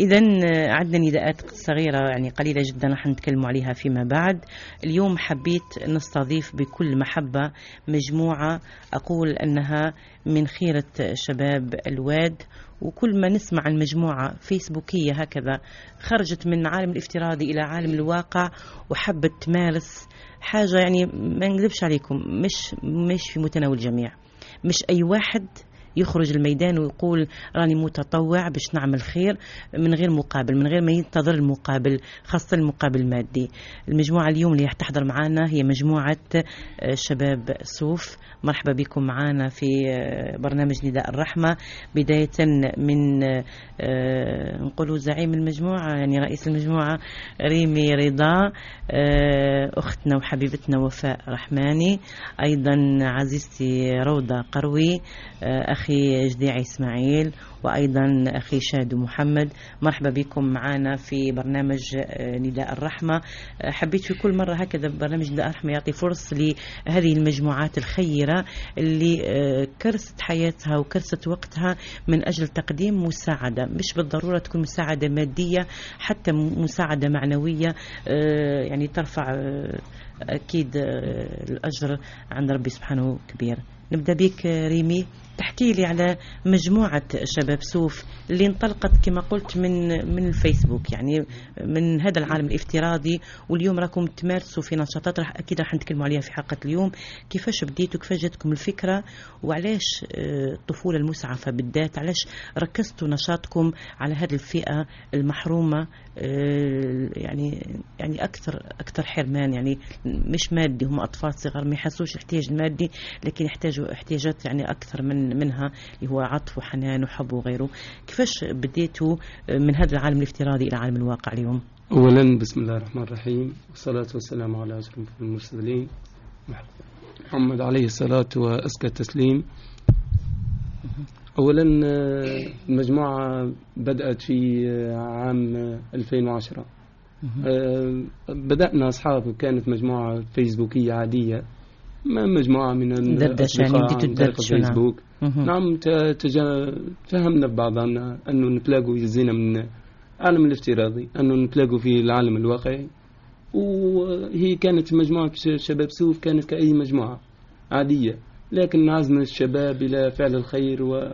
إذا عندنا نداءات صغيرة يعني قليلة جدا راح نتكلم عليها فيما بعد. اليوم حبيت نستضيف بكل محبة مجموعة أقول أنها من خيرة شباب الواد وكل ما نسمع عن مجموعة فيسبوكية هكذا خرجت من عالم الافتراضي إلى عالم الواقع وحبت تمارس حاجة يعني ما نكذبش عليكم مش مش في متناول الجميع. مش أي واحد يخرج الميدان ويقول راني متطوع باش نعمل خير من غير مقابل من غير ما ينتظر المقابل خاصة المقابل المادي. المجموعة اليوم اللي تحضر معنا هي مجموعة آه، شباب صوف مرحبا بكم معنا في آه، برنامج نداء الرحمة. بداية من آه، نقولوا زعيم المجموعة يعني رئيس المجموعة ريمي رضا أختنا وحبيبتنا وفاء رحماني أيضا عزيزتي روضة قروي أخي جديع إسماعيل وأيضا أخي شادو محمد. مرحبا بكم معنا في برنامج آه، نداء الرحمة. آه، حبيت في كل مرة هكذا برنامج نداء الرحمة يعطي فرص لهذه المجموعات الخيرة اللي آه، كرست حياتها وكرست وقتها من أجل تقديم مساعدة مش بالضرورة تكون مساعدة مادية حتى مساعدة معنوية. يعني ترفع أكيد الأجر عند ربي سبحانه كبير. نبدأ بك ريمي. تحكي لي على مجموعة شباب سوف اللي انطلقت كما قلت من من الفيسبوك. يعني من هذا العالم الافتراضي واليوم راكم تمارسوا في نشاطات راح أكيد راح نتكلموا عليها في حلقة اليوم. كيفاش بديتوا؟ كيفاش جاتكم الفكرة؟ وعلاش آه، الطفولة المسعفة بالذات؟ علاش ركزتوا نشاطكم على هذه الفئة المحرومة؟ آه، يعني يعني أكثر أكثر حرمان. يعني مش مادي. هم أطفال صغار ما يحسوش الاحتياج المادي لكن يحتاجوا احتياجات يعني أكثر من منها اللي هو عطف وحنان وحب وغيره. كيفاش بديتوا من هذا العالم الافتراضي إلى عالم الواقع اليوم؟ اولا بسم الله الرحمن الرحيم. والصلاة والسلام على أشرف المرسلين. محمد عليه الصلاة وأزكى التسليم. اولا المجموعة بدأت في عام 2010 أه، بدأنا أصحاب كانت مجموعة فيسبوكية عادية. ما مجموعة من دردشة يعني بديتوا تدردشوا فيسبوك نعم تفهمنا ببعضنا أنه نتلاقوا يزينا من العالم الافتراضي أنه نتلاقوا في العالم الواقعي. وهي كانت مجموعة شباب سوف كانت كأي مجموعة عادية. لكن عزم الشباب إلى فعل الخير و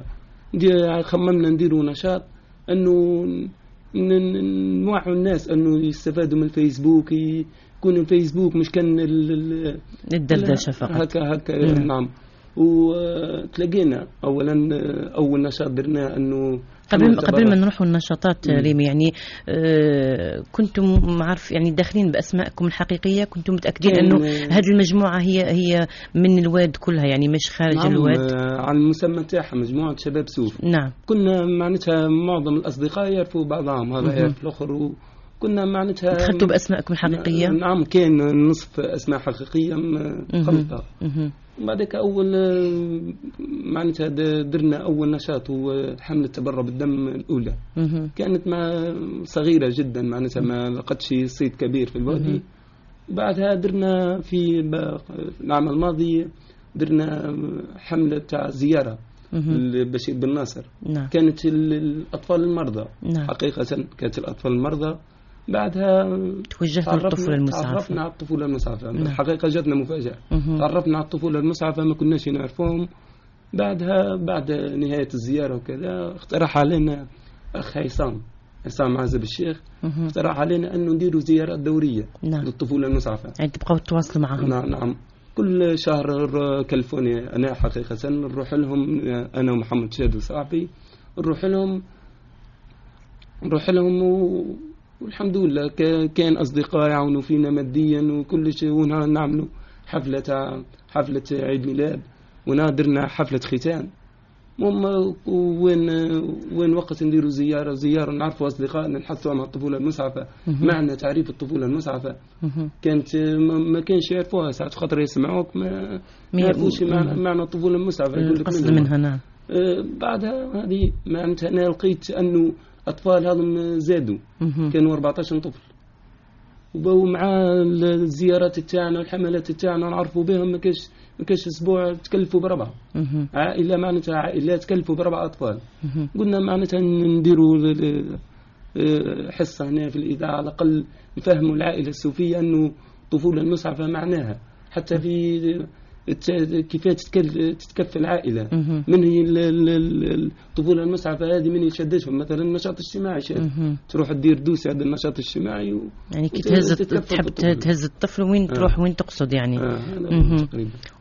خممنا نديروا نشاط أنه نوعوا الناس أنه يستفادوا من الفيسبوك يكون الفيسبوك مش كان الدردشة فقط. هكا هكا نعم. وتلاقينا اولا أول نشاط درناه أنه قبل قبل ما نروحوا النشاطات ريم يعني آه كنتم عارف يعني داخلين بأسمائكم الحقيقية كنتم متأكدين أنه هذه المجموعة هي هي من الواد كلها يعني مش خارج نعم الواد؟ آه على المسمى تاعها مجموعة شباب سوف نعم. كنا معناتها معظم الأصدقاء يعرفوا بعضهم هذا يعرف الآخر كنا معناتها دخلتوا بأسمائكم الحقيقية؟ نعم كان نصف أسماء حقيقية خلطه بعدك أول معناتها درنا أول نشاط هو حمله تبرع بالدم الأولى. كانت ما صغيرة جدا معناتها ما لقتش صيت كبير في الوادي. بعدها درنا في العام الماضي درنا حمله تاع زيارة بشير بن ناصر. نعم. كانت الأطفال المرضى. نعم. حقيقة كانت الأطفال المرضى. بعدها توجهت للطفولة المسعفة تعرفنا على الطفولة المسعفة نعم. الحقيقة جاتنا مفاجأة. تعرفنا على الطفولة المسعفة ما كناش نعرفهم بعدها بعد نهاية الزيارة وكذا اقترح علينا أخ هيثم هيثم عزب الشيخ. اقترح علينا أنه نديروا زيارات دورية نعم. للطفولة المسعفة يعني تبقوا تواصلوا معهم. نعم نعم. كل شهر كالفونيا أنا حقيقة نروح لهم أنا ومحمد شاد وصاحبي نروح لهم نروح لهم و... والحمد لله. كان أصدقاء يعاونوا فينا ماديا وكل شيء ونعملوا حفلة حفلة عيد ميلاد ونادرنا حفلة ختان. مهم وين وين وقت نديروا زيارة؟ زيارة نعرفوا أصدقائنا نحثوا على الطفولة المسعفه معنى تعريف الطفولة المسعفه كانت ما كانش يعرفوها ساعات خاطر يسمعوك ما ما يعرفوش معنى الطفولة المسعفه يقول لك منها نعم. أه، بعدها هذه معناتها أنا لقيت أنه أطفال هذم زادوا. كانوا 14 طفل. وبو مع الزيارات تاعنا والحملات تاعنا نعرفوا بهم ما كاش ما كاش أسبوع تكلفوا بربعة. عائلة معناتها عائلات تكلفوا بربع أطفال. قلنا معناتها نديروا حصة هنا في الإذاعة على الأقل نفهموا العائلة السوفية أنه الطفولة المسعفة معناها. حتى في كيف تتكفل العائله. من هي ال- ال- ال- الطفوله المسعفه هذه من يشددهم مثلا النشاط الاجتماعي. تروح تدير دوسه هذا النشاط الاجتماعي و... يعني كي تهز تحب. تهز الطفل وين آه. تروح وين تقصد يعني آه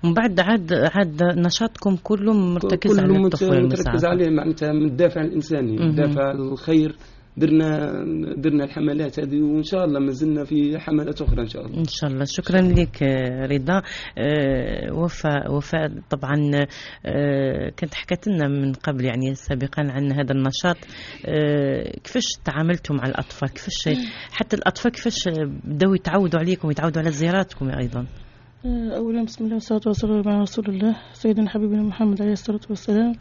ومن بعد عاد عاد نشاطكم كله مرتكز على كله الطفل متركز المساعد عليه معناتها من الدافع الانساني. الدافع الخير درنا درنا الحملات هذه وإن شاء الله ما زلنا في حملات أخرى إن شاء الله. إن شاء الله. شكرا لك رضا. آه، وفاء وفاء طبعا آه، كنت حكت لنا من قبل يعني سابقا عن هذا النشاط. آه، كيفاش تعاملتوا مع الأطفال؟ كيفاش حتى الأطفال كيفاش بداوا يتعودوا عليكم ويتعودوا على زياراتكم أيضا؟ أولا بسم الله والصلاة والسلام على رسول الله سيدنا حبيبنا محمد عليه الصلاة والسلام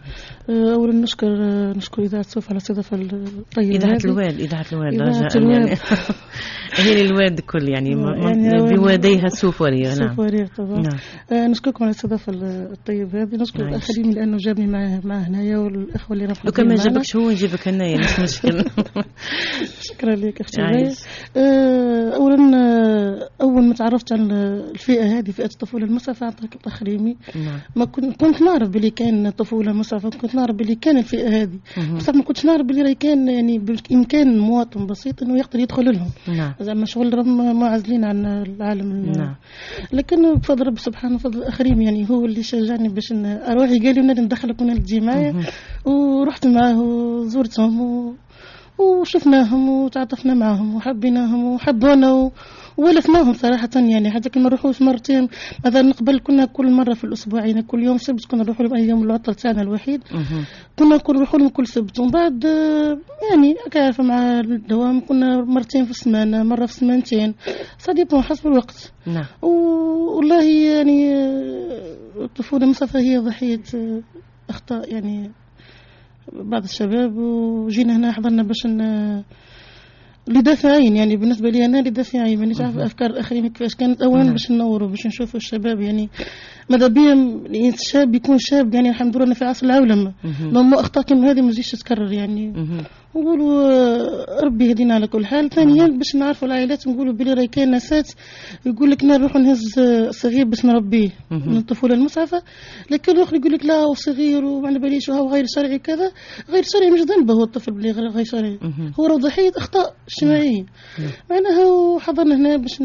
آه، أولا نشكر آه، نشكر إذاعة سوف على الاستضافة الطيبة إذاعة. الواد إذاعة الواد رجاء الواد. يعني هي للواد كل يعني ما- يعني بواديها سوف وريا سوف نعم وريق طبعا نعم آه، نشكركم على الاستضافة الطيبة هذه نشكر. الآخرين لأنه جابني معاه معاه هنايا والأخوة اللي راهم لو كان ما. جابكش هو نجيبك هنايا مش مشكل شكرا لك أختي. آه، أولا آه، أول ما تعرفت على الفئة هذه فئة الطفولة المسعفة عن طريق الآخرين نعم. ما كنت كنت نعرف بلي كان طفولة مسعفة كنت نعرف بلي كان الفئة هذه. بصح ما كنتش نعرف بلي راهي كان يعني بإمكان مواطن بسيط إنه يقدر يدخل لهم. نعم. زعما شغل راهم معزلين عن العالم. ال- نعم. لكن بفضل ربي سبحانه وفضل الآخرين يعني هو اللي شجعني باش أروح قال لي ندخلك ونادي تجي معايا. ورحت معاه وزرتهم و... وشفناهم وتعاطفنا معهم وحبيناهم وحبونا و... ولفناهم صراحة يعني حتى كي ما نروحوش مرتين. مثلا قبل كنا كل مرة في الأسبوع يعني كل يوم سبت كنا نروحوا لهم أيام العطل تاعنا الوحيد. كنا نكون نروحوا لهم كل سبت. ومن بعد يعني كيف مع الدوام كنا مرتين في السمانة مرة في سمانتين. صديق حسب الوقت. نعم. والله يعني الطفولة مسافة هي ضحية أخطاء يعني بعض الشباب وجينا هنا حضرنا باش ن- لدافعين يعني بالنسبة لي أنا لدافعين مانيش عارفة مهم. أفكار الآخرين كيفاش كانت نعم. باش ننوروا باش نشوفوا الشباب يعني ماذا بيا يعني الشاب يكون شاب يعني الحمد لله أنا في عصر العولمة مهم. لما أخطاء كيما هذه ما تجيش تتكرر يعني. نقولوا آه، ربي يهدينا على كل حال. ثانيا باش نعرفوا العائلات نقولوا بلي راهي كاين ناسات يقول لك أنا نروح نهز آه، صغير باش نربيه. من الطفوله المسعفه لكن الأخر يقول لك لا هو صغير وما على باليش وهو غير شرعي كذا غير شرعي مش ذنبه هو الطفل بلي غير شرعي. هو راه ضحيه أخطاء اجتماعية. نعم. معناها وحضرنا هنا باش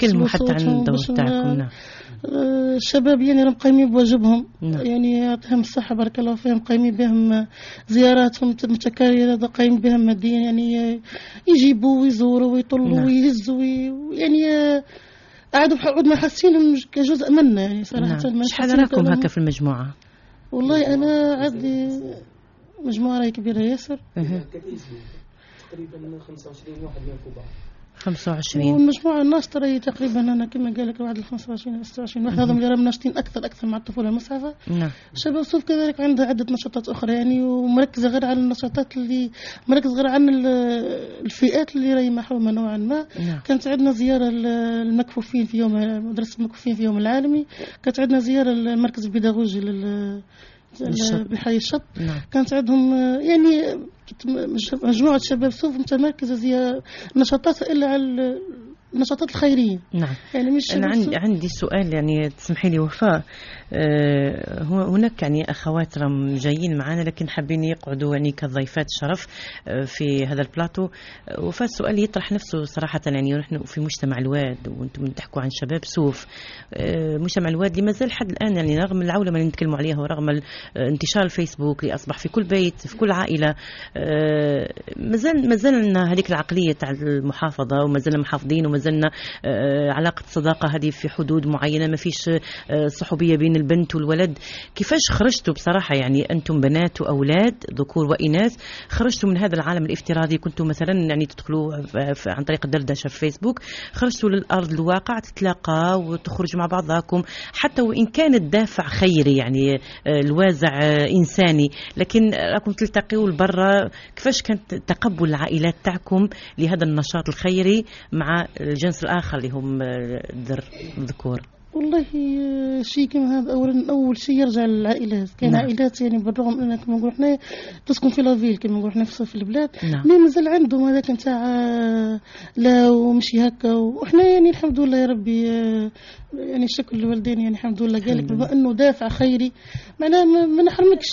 كلمة حتى عن الدور تاعكم نعم. الشباب يعني راهم قايمين بواجبهم. نعم. يعني يعطيهم الصحة بارك الله فيهم قايمين بهم زياراتهم متكررة قايمين بهم ماديا يعني يجيبوا ويزوروا ويطلوا نعم. ويهزوا وي- يعني آه، عادوا عودنا حاسين كجزء منا. يعني صراحة نعم. ما شحال راكم هكا في المجموعة؟ والله أنا عندي مجموعة راهي كبيرة ياسر. تقريبا 25 واحد يعرفوا بعض 25 والمجموعة الناشطة راهي تقريبا أنا كما قال لك واحد ال 25 26 واحد هذم اللي راهم ناشطين أكثر أكثر مع الطفولة المسعفة نعم. شباب صوف كذلك عندها عدة نشاطات أخرى يعني ومركزة غير على النشاطات اللي مركز غير عن ال- الفئات اللي راهي محرومة نوعا ما. نعم. كانت عندنا زيارة للمكفوفين في يوم مدرسة المكفوفين في يوم العالمي. كانت عندنا زيارة للمركز البيداغوجي لل. بحي الشط نعم. كانت عندهم يعني مج- مجموعة شباب صوف متمركزة زيارة نشاطات إلا على النشاطات الخيرية. نعم. يعني مش بس- عندي عندي سؤال يعني تسمحي لي وفاء. هو- هناك يعني أخوات راهم جايين معنا لكن حابين يقعدوا يعني كضيفات شرف آه، في هذا البلاطو. آه، وفاء السؤال يطرح نفسه صراحة يعني نحن في مجتمع الواد وأنتم تحكوا عن شباب سوف. آه، مجتمع الواد اللي ما زال لحد الآن يعني رغم العولمة اللي نتكلموا عليها ورغم انتشار الفيسبوك اللي أصبح في كل بيت في كل عائلة آه، ما زال ما زال لنا هذيك العقلية تاع المحافظة وما زلنا محافظين وما زلنا آه، علاقة صداقة هذه في حدود معينة ما فيش آه، صحوبية بين البنت والولد. كيفاش خرجتوا بصراحة؟ يعني أنتم بنات وأولاد ذكور وإناث خرجتوا من هذا العالم الافتراضي؟ كنتوا مثلا يعني تدخلوا عن طريق الدردشة في فيسبوك خرجتوا للأرض الواقع تتلاقى وتخرجوا مع بعضكم حتى وإن كان الدافع خيري يعني آه، الوازع إنساني. لكن راكم تلتقيوا لبرا كيفاش كان تقبل العائلات تاعكم لهذا النشاط الخيري مع الجنس الآخر اللي هم آه، الذر الذكور والله آه، شيء كما هذا اولا أول شيء يرجع للعائلات كان نعم. عائلات يعني بالرغم ان كما نقول إحنا تسكن في la ville كما نقول إحنا في البلاد نعم. mais مازال عندهم هذاك نتاع آه، لا ومشي هكا وحنا يعني الحمد لله يا ربي آه، يعني الشكر للوالدين يعني الحمد لله قال لك بما أنه دافع خيري معناها ما نحرمكش.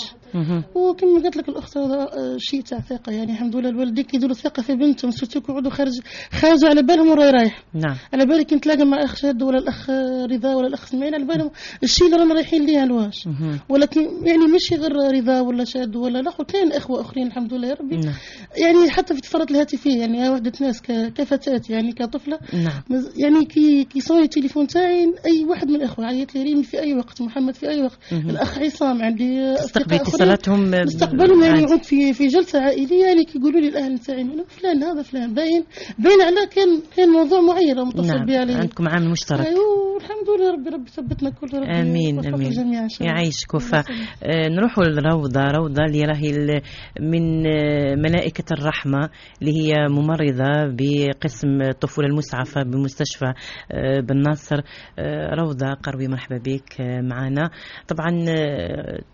وكما قالت لك الأخت هذا آه، شيء تاع ثقة يعني الحمد لله الوالدين كيديروا ثقة في بنتهم surtout يقعدوا خارج خارج على بالهم وراي رايح. نعم. على بالك نتلاقى مع أخ شاد ولا الأخ رضا ولا الأخ اسماعيل على بالهم الشيء اللي رانا رايحين ليه الواش. ولكن يعني مش غير رضا ولا شاد ولا لا كاين إخوة أخرين الحمد لله يا ربي. نعم. يعني حتى في اتصالات الهاتفيه يعني وحدة ناس كفتاه يعني كطفلة؟ نعم. يعني كي كي صوني التليفون تاعي أي واحد من الأخوة عيط لي ريمي في أي وقت محمد في أي وقت. مهم. الأخ عصام عندي تستقبل. اتصالاتهم ب- نستقبلهم يعني. يقعد في في جلسة عائلية يعني كيقولوا لي الأهل تاعي فلان هذا فلان باين باين على كان كان موضوع معين متصل نعم بي عليه. عندكم عامل مشترك. أيوه الحمد لله ربي ربي ثبتنا كل ربي آمين آمين. جميعا يعيشك وفاء. آه، نروحوا لروضة روضة اللي راهي من آه، ملائكة الرحمة اللي هي ممرضة بقسم الطفولة المسعفة بمستشفى آه، بن ناصر. آه، روضة قروي مرحبا بك آه، معنا. طبعا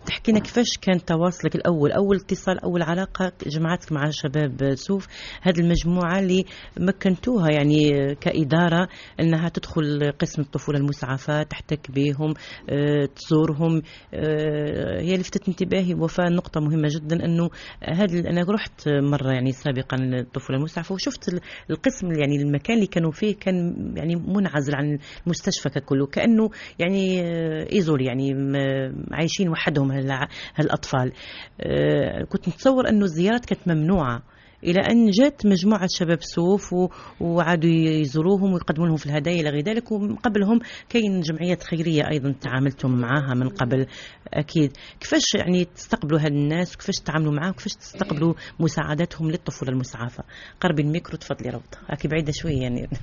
تحكي لنا كيفاش كان تواصلك الأول؟ أول اتصال أول علاقة جمعتك مع شباب سوف؟ هذه المجموعة اللي مكنتوها يعني كإدارة أنها تدخل قسم الطفولة المسعفة تحتك بهم تزورهم. هي لفتت انتباهي وفاء نقطة مهمة جدا أنه هذا أنا رحت مرة يعني سابقا الطفولة المسعفة وشفت ال- القسم يعني المكان اللي كانوا فيه كان يعني منعزل عن المستشفى ككله كأنه يعني آه، إيزول يعني عايشين وحدهم هالأطفال. آه، كنت متصور أنه الزيارات كانت ممنوعة. إلى أن جاءت مجموعة شباب سوف و- وعادوا يزوروهم ويقدموا لهم في الهدايا إلى غير ذلك. ومن قبلهم كاين جمعيات خيرية أيضا تعاملتم معها من قبل أكيد. كيفاش يعني تستقبلوا هاد الناس؟ وكيفاش تتعاملوا معاهم؟ وكيفاش تستقبلوا مساعدتهم للطفولة المسعفة؟ قربي الميكرو تفضلي روضة. أكيد بعيدة شوية يعني.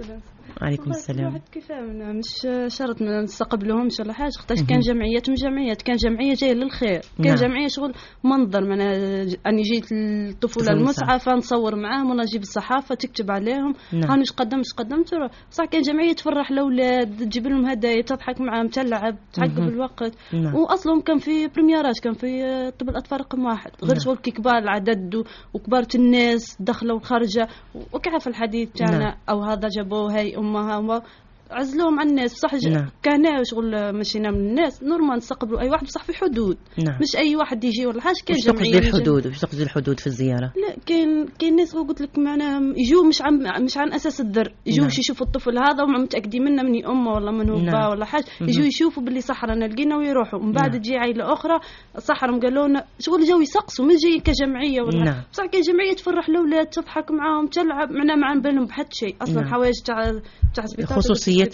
عليكم السلام. من مش شرط ما نستقبلهمش ولا حاجة. خاطرش كان جمعيات من جمعيات. كان جمعية جاية للخير. كان نعم. جمعية شغل منظر. من أني جيت للطفولة المسعفه نصور معاهم ولا نجيب الصحافة تكتب عليهم. نعم. هاني قدمت قدمت. بصح كان جمعية تفرح الاولاد تجيب لهم هدايا تضحك معاهم تلعب تعقب. الوقت. نعم. واصلا كان في premier ات كان في طب الأطفال رقم واحد. غير نعم. شغل كي كبار العدد و- وكبارة الناس دخلوا وخارجة وكيف الحديث تاعنا؟ نعم. أو هذا جابوه هاي امها وما عزلوهم عن الناس بصح نعم. كان شغل مشينا من الناس normal نستقبلوا أي واحد بصح في حدود نعم مش أي واحد يجي ولا حاجة كان تقصدي جمعية الحدود وش تقصدي الحدود في الزيارة لا كاين كاين ناس قلت لك معناها يجوا مش عن مش عن أساس الذر يجوا نعم. نعم. يشوفوا الطفل هذا وهم متأكدين منه مني أمه ولا من هو نعم. با ولا حاجة. يجوا يشوفوا باللي صح رانا لقينا ويروحوا من بعد نعم. تجي عائلة أخرى صح راهم قالوا لنا شغل جاوا يسقسوا مش جاي كجمعية ولا نعم. بصح كان جمعية تفرح الأولاد تضحك معاهم تلعب معنا ما عن بالهم بحد شيء أصلا نعم. حوايج تاع تاع السبيطار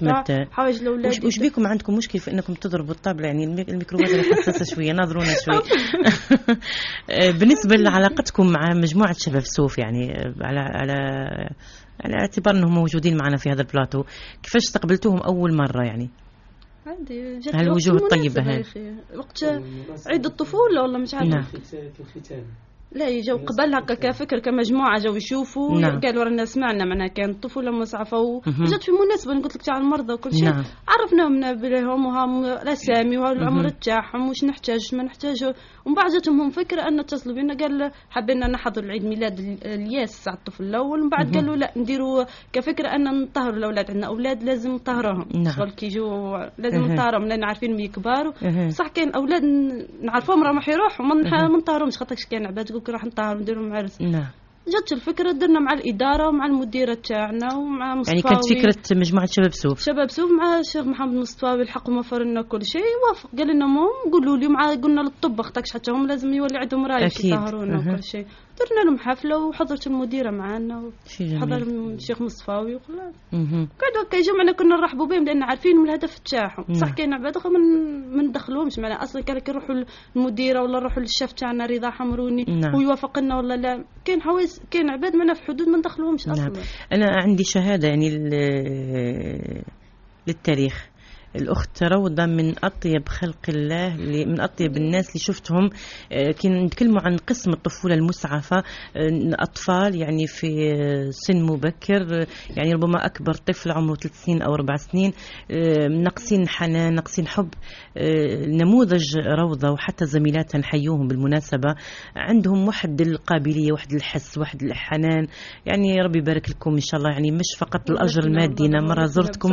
متى؟ حوايج الأولاد وش, وش بيكم عندكم مشكلة في إنكم تضربوا الطابلة؟ يعني الميك- الميكروبات اللي حساسه شوية ناظرونا شوي. آه، بالنسبة لعلاقتكم مع مجموعة شباب سوف يعني آه، على على على اعتبار إنهم موجودين معنا في هذا البلاطو كيفاش استقبلتوهم أول مرة يعني؟ عادي الوجوه الطيبة المناسبة هاي. وقت عيد الطفولة ولا مش عارف؟ نعم. في الختام. لا يجوا قبل هكا كفكر كمجموعة جاو يشوفوا نعم. قالوا رانا سمعنا معناها كان طفوله مسعفه. وجات في مناسبة قلت لك تاع المرضى وكل شيء نعم. عرفناهم بهم وهم الاسامي والعمر تاعهم وش نحتاج ما نحتاجه ومن بعد جاتهم هم فكرة أن اتصلوا بنا قال حبينا نحضر العيد ميلاد ال- الياس تاع الطفل الأول ومن بعد قالوا لا نديروا كفكرة أن نطهروا الأولاد. عندنا أولاد لازم نطهرهم. نعم. شغل كي يجوا لازم. نطهرهم لأن عارفين ملي كبار. صح كاين أولاد ن- نعرفهم راهم راح يروحوا ما نطهرهمش. خاطرش كاين عباد تقول راح نطهر ندير لهم عرس جات الفكرة درنا مع الإدارة ومع المديرة تاعنا ومع مصطفى يعني كانت فكرة مجموعة شباب سوف. شباب سوف مع الشيخ محمد مصطفى الحق وفر لنا كل شيء وافق. قال لنا مهم قولوا لي مع قلنا للطب اختكش حتى هم لازم يولي عندهم رأي أها. وكل شيء. درنا لهم حفلة وحضرت المديرة معنا حضر الشيخ مصطفاوي وخلاص. قعدوا هكا يجوا معنا كنا نرحبوا بهم لأن عارفين من الهدف تاعهم. نعم. صح كاين عباد أخرى من ما ندخلوهمش معنا أصلا كان كي نروحوا للمديره ولا نروحوا للشيف تاعنا رضا حمروني نعم. ويوافق لنا ولا لا. كاين حوايج كاين عباد معنا في حدود ما ندخلوهمش نعم. أصلا. أنا عندي شهادة يعني للتاريخ. الأخت روضة من أطيب خلق الله اللي من أطيب الناس اللي شفتهم. آه، كي نتكلموا عن قسم الطفولة المسعفة آه، أطفال يعني في سن مبكر آه، يعني ربما أكبر طفل عمره ثلاث سنين أو أربع سنين. آه، ناقصين حنان ناقصين حب. آه، نموذج روضة وحتى زميلاتها نحيوهم بالمناسبة. عندهم واحد القابلية واحد الحس واحد الحنان. يعني ربي يبارك لكم إن شاء الله. يعني مش فقط الأجر المادي أنا مرة زرتكم.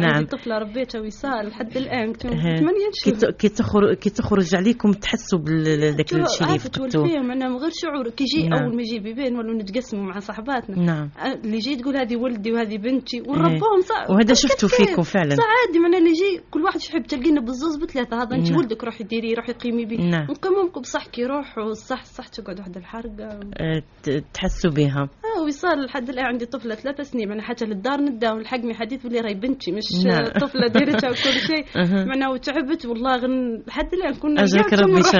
نعم نعم. طفلة ربيتها وصال لحد الآن. كنت. متمنيه كي نشوف ت- كي تخرج كي تخرج عليكم تحسوا بذاك الشيء اللي فقدتوه فيهم أنا من غير شعور. كي يجي نعم. أول ما يجي bébé ين ولا نتقسموا مع صاحباتنا. نعم. آه، اللي يجي تقول هذه ولدي وهذه بنتي ونربوهم صح وهذا شفتوا كيف؟ فيكم فعلا. صح عادي. معناها اللي يجي كل واحد يحب تلقينا بالزوز بثلاثة. هذا انت نعم. ولدك روحي ديري روحي قيمي بيه. نعم. نقيمكم بصح كي يروحوا صح صح تقعد واحد الحرقة. آه، ت- تحسوا بها آه وصال لحد الآن عندي طفلة ثلاث سنين معناها حتى للدار نداو الحقني حديث بلي راهي بنتي مش. طفلة ديرتها وكل شيء. معناها وتعبت والله غن لحد الآن كنا نلقاها ربي نروح.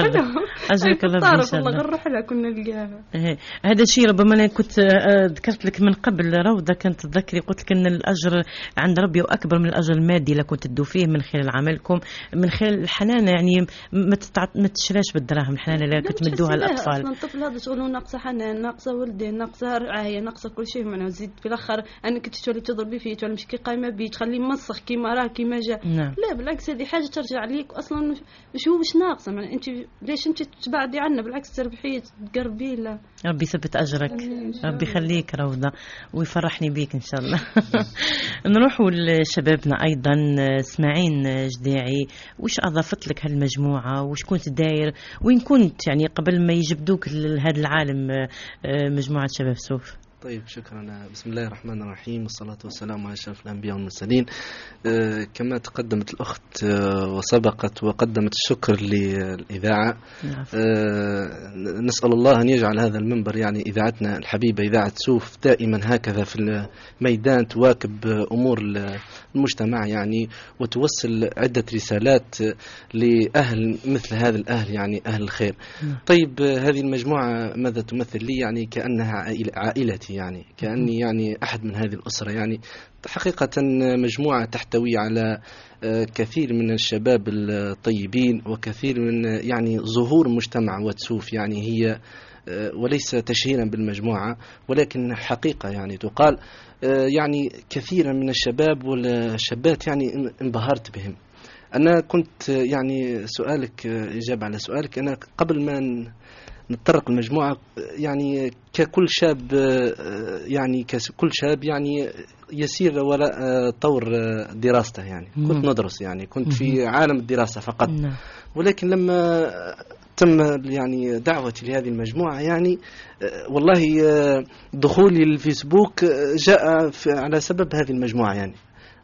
أجرك هاي ربي شاء والله الله. غنروح لها كنا نلقاها إيه. هذا الشيء ربما أنا كنت آه، ذكرت لك من قبل روضه كنت تذكري قلت لك إن الأجر عند ربي واكبر من الأجر المادي اللي كنت تدوا فيه من خلال عملكم من خلال الحنانة يعني ما. ما تشراش بالدراهم الحنانة اللي كنت مدوها. الاطفال أصلا الطفل هذا شغله ناقصه حنان ناقصه ولدين ناقصه رعاية ناقصه كل شيء معناها زيد في الآخر أنا كنت تولي تضربي فيه تولي مش كي قايمه بيه تخليه مسخ كيما راه كيما جا. نعم. لا بالعكس هذه حاجة ترجع عليك أصلا مش- مش هو مش ناقصة. معناها أنت ليش أنت تبعدي عنا بالعكس تربحيه تقربي له. ربي يثبت أجرك. ربي يخليك روضة ويفرحني بيك إن شاء الله. نروحوا لشبابنا أيضا. اسماعيل جديعي وش أضافت لك هالمجموعة؟ وش كنت داير؟ وين كنت؟ يعني قبل ما يجبدوك لهذا العالم آه، مجموعة شباب سوف. طيب شكرا. بسم الله الرحمن الرحيم والصلاة والسلام على أشرف الأنبياء والمرسلين. آه، كما تقدمت الأخت آه، وسبقت وقدمت الشكر للإذاعة. نعم. آه، نسأل الله أن يجعل هذا المنبر يعني إذاعتنا الحبيبة إذاعة سوف دائما هكذا في الميدان تواكب أمور المجتمع يعني وتوصل عدة رسالات لأهل مثل هذا الأهل يعني أهل الخير. نعم. طيب هذه المجموعة ماذا تمثل لي؟ يعني كأنها عائلتي يعني كأني يعني أحد من هذه الأسرة يعني. حقيقة مجموعة تحتوي على آه، كثير من الشباب الطيبين وكثير من يعني ظهور مجتمع وتسوف يعني هي آه، وليس تشهيرا بالمجموعة ولكن حقيقة يعني تقال يعني كثيرا من الشباب والشابات يعني إن- انبهرت بهم. أنا كنت آه، يعني سؤالك آه، إجابة على سؤالك. أنا قبل ما نتطرق المجموعة آه، يعني ككل شاب آه، يعني ككل شاب يعني يسير وراء آه، طور آه، دراسته يعني. كنت ندرس يعني. كنت في عالم الدراسة فقط. نعم. ولكن لما تم يعني دعوتي لهذه المجموعة يعني والله دخولي للفيسبوك آه، جاء على سبب هذه المجموعة يعني.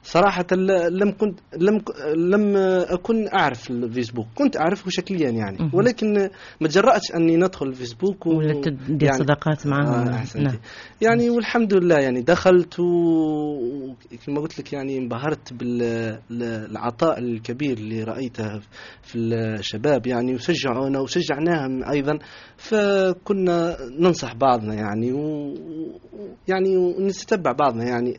صراحة لم كنت لم لم أكن أعرف الفيسبوك. كنت أعرفه شكليا يعني. ولكن ما تجرأتش أني ندخل الفيسبوك و- ولا تدير يعني صداقات معهم. آه. نعم. يعني والحمد لله يعني دخلت وكما قلت لك يعني انبهرت بالعطاء الكبير اللي رأيته في الشباب يعني وشجعونا وشجعناهم أيضا فكنا ننصح بعضنا يعني و يعني ونتتبع بعضنا يعني.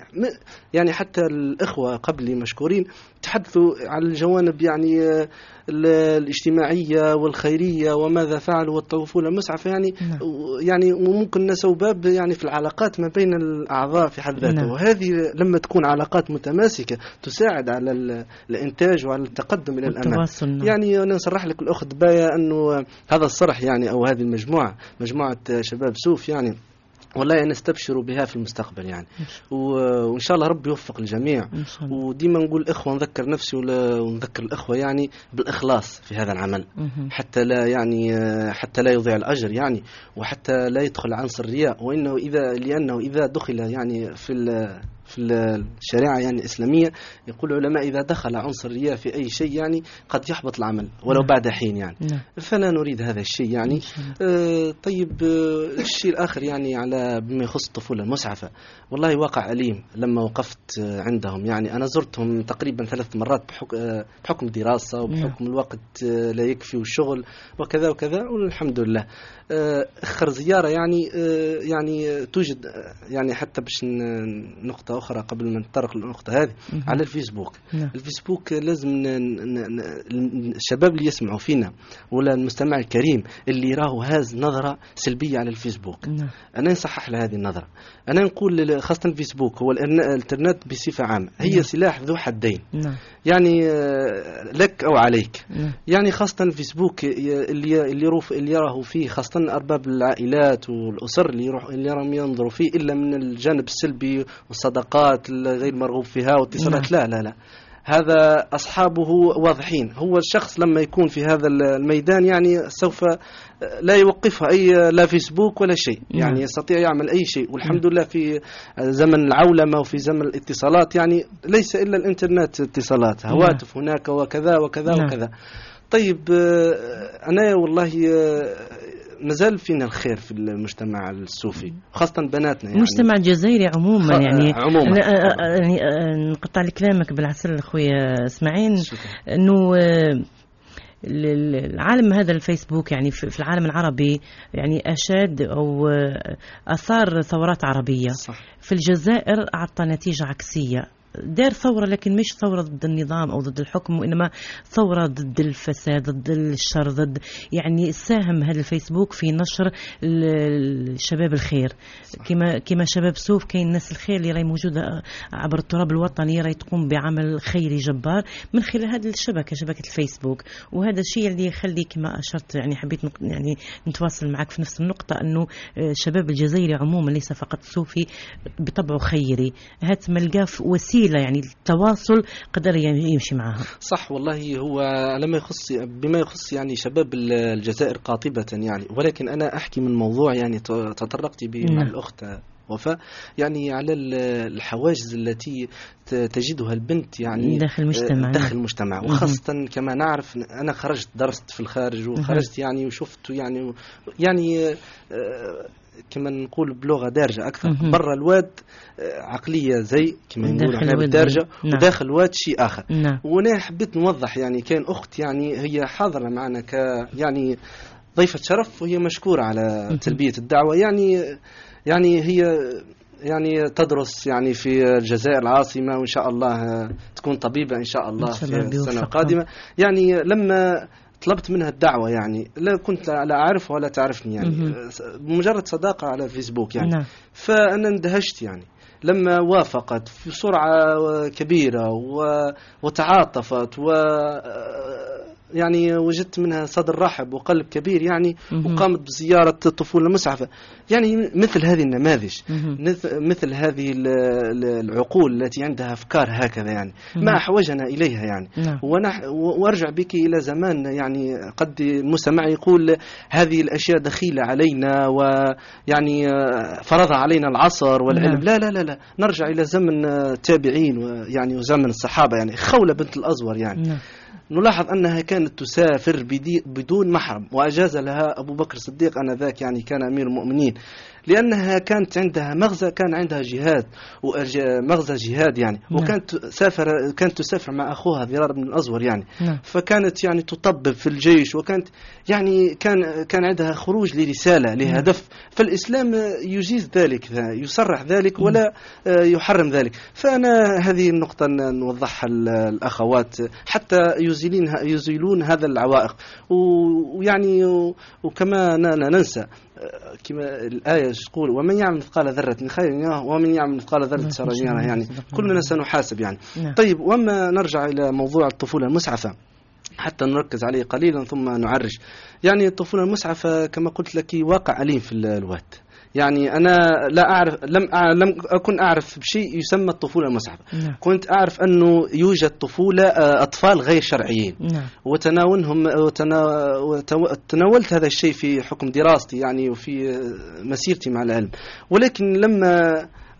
يعني حتى الإخوة قبلي مشكورين تحدثوا على الجوانب يعني الاجتماعية والخيرية وماذا فعلوا والطفولة المسعفة يعني نعم. يعني وممكن نسوا باب يعني في العلاقات ما بين الأعضاء في حد ذاته نعم. وهذه لما تكون علاقات متماسكة تساعد على ال- الإنتاج وعلى التقدم إلى الأمام نعم. يعني أنا نصرح لك الأخت باية أنه هذا الصرح يعني أو هذه المجموعة مجموعة شباب سوف يعني والله نستبشر بها في المستقبل يعني. و- وإن شاء الله ربي يوفق الجميع. وديما نقول إخوة نذكر نفسي ونذكر الإخوة يعني بالإخلاص في هذا العمل. حتى لا يعني حتى لا يضيع الأجر يعني وحتى لا يدخل عنصر الرياء. وإنه إذا لأنه إذا دخل يعني في في الشريعة يعني الإسلامية يقول العلماء إذا دخل عنصر الرياء في أي شيء يعني قد يحبط العمل ولو نعم. بعد حين يعني. نعم. فلا نريد هذا الشيء يعني. آه، طيب آه، الشيء الآخر يعني على بما يخص الطفولة المسعفة. والله واقع أليم لما وقفت آه، عندهم يعني. أنا زرتهم تقريبا ثلاث مرات بحك- بحكم دراسة وبحكم الوقت آه، لا يكفي والشغل وكذا وكذا والحمد لله. آخر زيارة يعني يعني توجد يعني حتى باش نقطة أخرى قبل ما نتطرق للنقطة هذه. على الفيسبوك. نعم. الفيسبوك لازم. الشباب اللي يسمعوا فينا ولا المستمع الكريم اللي يراهو هاز نظرة سلبية على الفيسبوك. نعم. أنا نصحح لهذه النظرة. أنا نقول لل- خاصة الفيسبوك هو الإنترنت بصفة عامة. هي نعم. سلاح ذو حدين. نعم. يعني آه، لك أو عليك. نعم. يعني خاصة الفيسبوك اللي اللي يروف اللي يراه فيه خاصة أرباب العائلات والأسر اللي يروح اللي راهم ينظروا فيه إلا من الجانب السلبي والصداقات الغير مرغوب فيها واتصالات؟ لا لا لا. هذا أصحابه واضحين. هو الشخص لما يكون في هذا الميدان يعني سوف لا يوقفها أي لا فيسبوك ولا شيء. يعني نعم. يستطيع يعمل أي شيء. والحمد لله في زمن العولمة وفي زمن الاتصالات يعني ليس إلا الإنترنت اتصالات. هواتف هناك وكذا وكذا نعم. وكذا. طيب آه، أنا والله آه، مازال فينا الخير في المجتمع الصوفي خاصة بناتنا يعني. المجتمع الجزائري عموما يعني. عموما. أنا- أ- أ- يعني نقطع كلامك بالعسل خويا إسماعيل. إنه آه، ال- ال- العالم هذا الفيسبوك يعني في العالم العربي يعني أشاد أو آه، أثار ثورات عربية. صح. في الجزائر أعطى نتيجة عكسية. دار ثورة لكن مش ثورة ضد النظام أو ضد الحكم وإنما ثورة ضد الفساد ضد الشر ضد يعني ساهم هذا الفيسبوك في نشر ال- الشباب الخير. كما كما شباب سوف كاين الناس الخير اللي راهي موجودة عبر التراب الوطني راهي تقوم بعمل خيري جبار من خلال هذه الشبكة شبكة الفيسبوك. وهذا الشيء اللي يخلي كما أشرت يعني حبيت يعني نتواصل معك في نفس النقطة أنه الشباب الجزائري عموما ليس فقط صوفي بطبعه خيري. هات ملقاه في وسيلة يعني التواصل قدر يمشي معها صح والله هو لما يخص بما يخص يعني شباب ال- الجزائر قاطبة يعني ولكن أنا أحكي من موضوع يعني تطرقت به مع نعم. الأخت وفاء يعني على ال- الحواجز التي تجدها البنت يعني داخل المجتمع، آه، داخل. المجتمع. وخاصة كما نعرف أنا خرجت درست في الخارج وخرجت يعني وشفت يعني يعني آه، كما نقول بلغة دارجة أكثر مهم. برا الواد آه، عقلية زي كما نقول بالدارجة نعم. وداخل الواد شيء آخر نعم وأنا حبيت نوضح يعني كان أخت يعني هي حاضرة معنا ك يعني ضيفة شرف وهي مشكورة على. تلبية الدعوة يعني يعني هي يعني تدرس يعني في الجزائر العاصمة وإن شاء الله تكون طبيبة إن شاء الله إن شاء في الله السنة بيوفقها. القادمة يعني لما طلبت منها الدعوة يعني لا كنت لا أعرفها ولا تعرفني يعني. مهم. بمجرد صداقة على فيسبوك يعني. نعم. فأنا اندهشت يعني. لما وافقت في سرعة كبيرة وتعاطفت و يعني وجدت منها صدر رحب وقلب كبير يعني. وقامت بزيارة الطفولة المسعفة. يعني مثل هذه النماذج مثل هذه ال- ال- العقول التي عندها أفكار هكذا يعني. ما أحوجنا إليها يعني. نعم. ونح وأرجع بك إلى زمان يعني قد المستمع يقول هذه الأشياء دخيلة علينا ويعني آه، فرضها علينا العصر والعلم. نعم. لا لا لا لا. نرجع إلى زمن التابعين ويعني وزمن الصحابة يعني. خولة بنت الأزور يعني. نعم. نلاحظ أنها كانت تسافر بدون محرم وأجاز لها أبو بكر الصديق آنذاك يعني كان أمير المؤمنين. لأنها كانت عندها مغزى كان عندها جهاد مغزى جهاد يعني. نعم. وكانت تسافر كانت تسافر مع أخوها ذرار بن الأزور يعني. نعم. فكانت يعني تطبب في الجيش وكانت يعني كان كان عندها خروج لرسالة لهدف. فالإسلام يجيز ذلك يصرح ذلك ولا آه، يحرم ذلك. فأنا هذه النقطة نوضحها ال- الأخوات حتى يزيلين يزيلون هذا العوائق. ويعني وكما ن- ننسى كما الآية تقول ومن يعمل مثقال ذرة خير يره ومن يعمل مثقال ذرة ما شر يره يعني صدق كلنا الله. سنحاسب يعني. نعم. طيب وما نرجع إلى موضوع الطفولة المسعفة حتى نركز عليه قليلا ثم نعرج. يعني الطفولة المسعفة كما قلت لك واقع أليم في ال- الواد يعني أنا لا أعرف لم لم أكن أعرف بشيء يسمى الطفولة المسعفة نعم. كنت أعرف أنه يوجد طفولة آه، أطفال غير شرعيين. نعم. وتناولهم وتنا- وتو- تناولت هذا الشيء في حكم دراستي يعني وفي آه، مسيرتي مع العلم. ولكن لما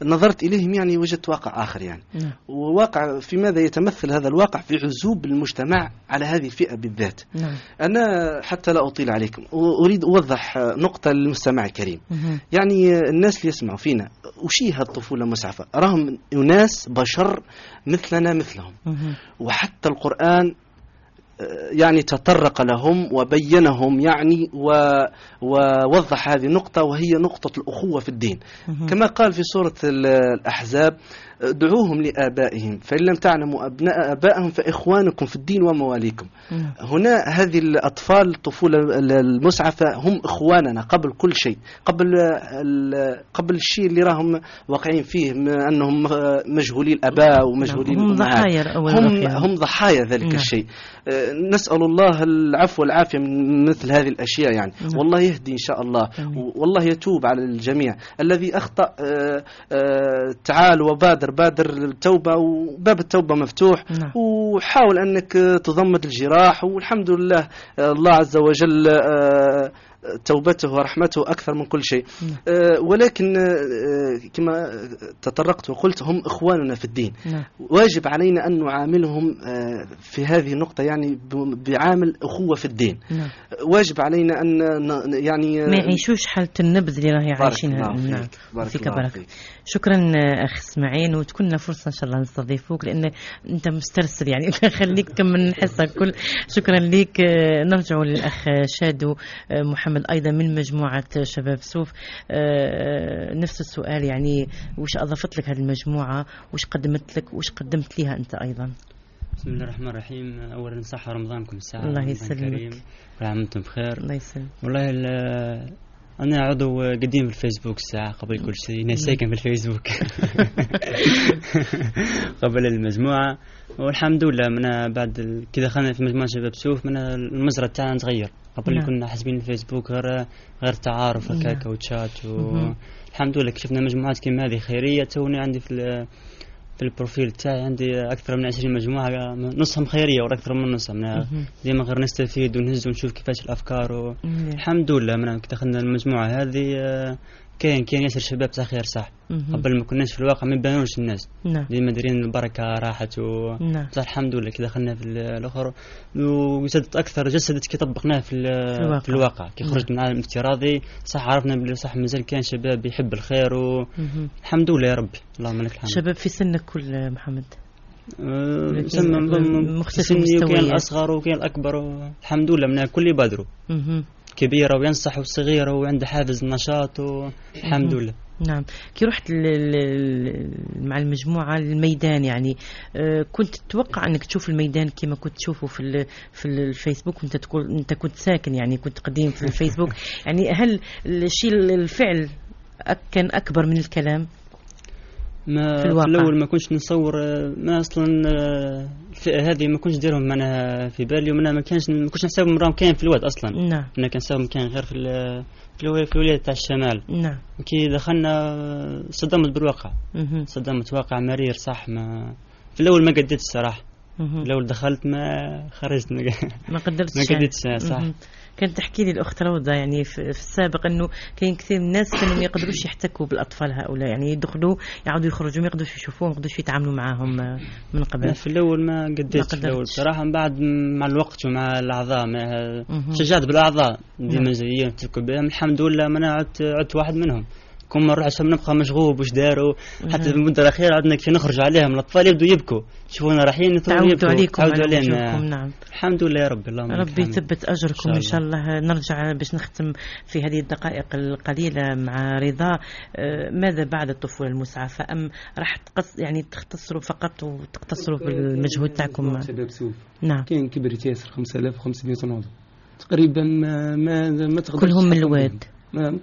نظرت إليهم يعني وجدت واقع آخر يعني. نعم. وواقع في ماذا يتمثل هذا الواقع في عزوب المجتمع على هذه الفئة بالذات؟ نعم. أنا حتى لا أطيل عليكم أريد أوضح نقطة للمستمع الكريم. مهم. يعني الناس اللي يسمعوا فينا وشي هذه الطفولة مسعفة راهم أناس بشر مثلنا مثلهم. مهم. وحتى القرآن يعني تطرق لهم وبينهم يعني ووضح هذه النقطة وهي نقطة الأخوة في الدين. كما قال في سورة ال- الأحزاب دعوهم لآبائهم. فإن لم تعلموا أبناء آبائهم فإخوانكم في الدين ومواليكم. هنا هذه الأطفال الطفولة المسعفة هم إخواننا قبل كل شيء. قبل قبل الشيء اللي راهم واقعين فيه أنهم مجهولي الآباء ومجهولي هم ضحايا هم. هم ضحايا ذلك نعم. الشيء. آه، نسأل الله العفو والعافية من مثل هذه الأشياء يعني. نعم. والله يهدي إن شاء الله. والله يتوب على الجميع. الذي أخطأ آه، آه، تعال وبادر بادر التوبة وباب التوبة مفتوح نعم. وحاول أنك تضمد الجراح والحمد لله آه، الله عز وجل آه، توبته ورحمته أكثر من كل شيء. نعم. آه، ولكن آه، كما تطرقت وقلت هم إخواننا في الدين. نعم. واجب علينا أن نعاملهم آه، في هذه النقطة يعني بعامل أخوة في الدين. نعم. واجب علينا أن يعني ما يعيشوش حالة النبذ اللي راهي عايشينها. نعم. فيك. بارك بركة شكرا أخ إسماعيل وتكون لنا فرصة إن شاء الله نستضيفوك لأن أنت مسترسل يعني. خليك تكمل الحصه الكل شكرا لك. نرجع للأخ شادو آه، محمد أيضا من مجموعة شباب سوف. آه، نفس السؤال يعني وش اضافت لك هذه المجموعة؟ وش قدمت لك؟ وش قدمت لها أنت أيضا؟ بسم الله الرحمن الرحيم. اولا صح رمضانكم الساعة الله يسلمك. كل عام وأنتم بخير. الله يسلمك. والله ال- أنا عضو قديم في الفيسبوك الساعة قبل كل شيء أنا ساكن في الفيسبوك قبل المجموعة والحمد لله من بعد كي دخلنا في مجموعة شباب سوف من المزرعه تاعنا تغير قبل نعم. كنا حاسبين الفيسبوك غير غير تعارف نعم. هكاك وتشات مهم. و... الحمد لله كشفنا مجموعات كيما هذه خيرية توني عندي في ال profil تاعي عندي أكثر من 20 مجموعة نصهم خيرية وأكثر من نصهم مهم. ديما غير نستفيد ونهز ونشوف كيفاش الأفكار و... الحمد لله من كي دخلنا المجموعة هذه آه، كاين كاين ياسر شباب تاع خير صح. قبل ما كناش في الواقع ما يبانوش الناس نعم ديما دايرين البركة راحت و نعم بصح الحمد لله كي دخلنا في ال- الأخر وزادت أكثر جسدت كي طبقناه في, ال- الواقع. في الواقع كي نعم. خرجت من العالم الافتراضي صح عرفنا بلي صح مازال كان شباب يحب الخير. والحمد لله يا ربي اللهم لك الحمد شباب في سنك كل محمد سما نظن مختلف سني وكاين. الأصغر وكاين الأكبر الحمد لله من الكل يبادروا. كبيرة وينصح وصغيرة وعنده حافز النشاط والحمد. لله. نعم. كي رحت مع المجموعة للميدان يعني آه، كنت تتوقع أنك تشوف الميدان كما كنت تشوفه في في الفيسبوك؟ وأنت تقول أنت كنت ساكن يعني كنت قديم في الفيسبوك. يعني هل الشيء الفعل كان أكبر من الكلام؟ ما في في, الواقع. الأول ما كنتش نصور آه، ما أصلا الفئه هذه ما كنتش ديرهم معناها في بالي ومنها ما كانش ما كنتش نحسبهم راهم كاين في الواد أصلا. نعم. أنا كان نحسبهم كان غير في في في الولاية تاع الشمال. نعم. كي دخلنا آه، صدمت بالواقع. صدمت واقع مرير صح ما في الأول ما قديت الصراحة. الأول دخلت ما خرجت ما قدرتش ما. قدرتش صح. كانت تحكي لي الأخت روضة يعني في, السابق إنه كاين كثير من الناس كانوا ما يقدروش يحتكوا بالأطفال هؤلاء يعني يدخلوا يعاودوا يخرجوا ما يقدروش يشوفوهم ما يقدروش يتعاملوا معاهم من قبل في الأول ما قديت ما في الأول قدرتش. بصراحه من بعد مع الوقت ومع الأعضاء مع. شجعت بالأعضاء نعم. ديما جايين نتفكوا بهم الحمد لله ما أنا عدت عدت واحد منهم كل ما نروح عشان نبقى مشغوب وش داروا؟ حتى في مهم. المده الأخيرة عندنا كي نخرج عليهم الأطفال يبدوا يبكوا. يشوفونا رايحين تعودوا يبكوا. عليكم تعودوا علينا. نعم. الحمد لله يا رب اللهم ربي. يثبت أجركم إن إن شاء شاء الله. نرجع باش نختم في هذه الدقائق القليلة مع رضا. آه، ماذا بعد الطفولة المسعفه ام راح تقص يعني تختصروا فقط وتقتصروا بالمجهود تاعكم. شباب سوف نعم. كاين كبرت ياسر 5500 عضو تقريبا ما ما ما تقدرش كلهم من الواد.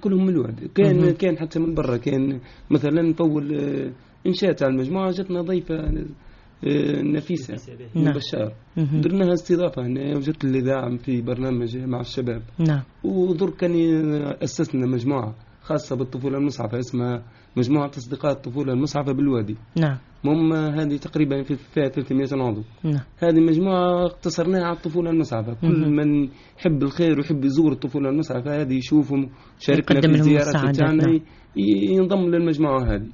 كلهم من الواد كان. كان حتى من برا كان مثلا فول آه، إنشاء تاع المجموعة جاتنا ضيفة آه، نفيسة من نعم. بشار. مهم. درناها استضافة هنا وجدت الاذاعه في برنامج مع الشباب. نعم. ودرك كان أسسنا مجموعة خاصة بالطفولة المسعفه اسمها مجموعة اصدقاء الطفولة المسعفه بالوادي. نعم. هم هذه تقريبا في فيها 300 عضو نعم. هذه مجموعة اقتصرناها على الطفولة المسعفة كل. من يحب الخير ويحب يزور الطفولة المسعفة هذه يشوفهم شاركنا في الزيارات بتاعنا نعم. ينضم للمجموعة هذه.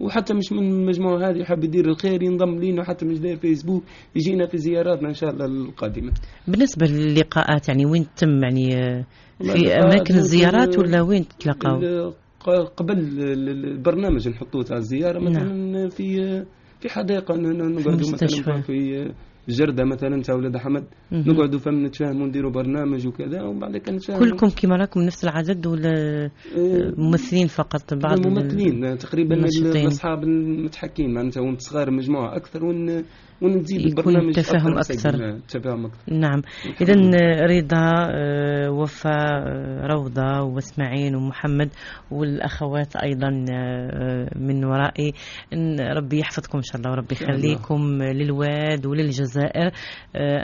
وحتى مش من المجموعة هذه يحب يدير الخير ينضم لينا حتى مش داير فيسبوك يجينا في زياراتنا إن شاء الله القادمة. بالنسبة للقاءات يعني وين تم يعني آه، في ممكن، الزيارات ولا وين ق- قبل ال- ال- البرنامج نحطوه تاع الزيارة نعم. مثلا في في حديقة ن- ن- نقعدوا. مثلا في جردة مثلا تاع ولاد أحمد. نقعدوا فم نتفاهموا نديروا برنامج وكذا ومن بعد كان نتفاهموا كلكم كما راكم نفس العدد ولا آه، ممثلين فقط بعض ال- ممثلين تقريبا. الأصحاب المتحكين معناتها وانت صغار مجموعة أكثر ون ونزيد يكون البرنامج تفاهم أكثر أكثر. وسجل. تفاهم أكثر نعم اذا رضا آه، وفاء آه، روضة وإسماعيل ومحمد والأخوات أيضا آه، من ورائي إن ربي يحفظكم إن شاء الله وربي. يخليكم للواد وللجزائر آه،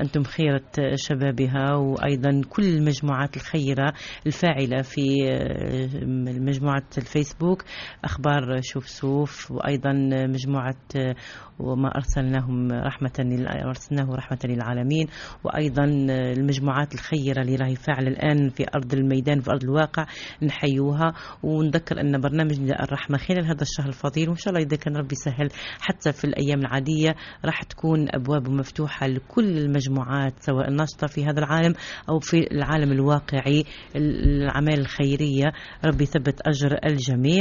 أنتم خيره شبابها وأيضا كل المجموعات الخيرة الفاعلة في آه، مجموعة الفيسبوك. أخبار شوف سوف وأيضا مجموعة آه، وما أرسلناهم رحمة لل- أرسلناه رحمة للعالمين. وأيضا المجموعات الخيرة اللي راهي فاعلة الآن في أرض الميدان في أرض الواقع نحيوها. ونذكر أن برنامج نداء الرحمة خلال هذا الشهر الفضيل وإن شاء الله إذا كان ربي سهل حتى في الأيام العادية راح تكون ابوابه مفتوحة لكل المجموعات سواء الناشطة في هذا العالم أو في العالم الواقعي الاعمال الخيرية. ربي يثبت أجر الجميع.